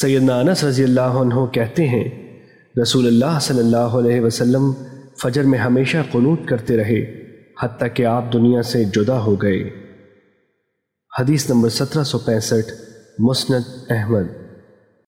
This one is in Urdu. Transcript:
سیدنا انس رضی اللہ عنہ کہتے ہیں، رسول اللہ صلی اللہ علیہ وسلم فجر میں ہمیشہ قنوت کرتے رہے، حتیٰ کہ آپ دنیا سے جدا ہو گئے۔ حدیث نمبر سترہ سو پینسٹھ، مسند احمد۔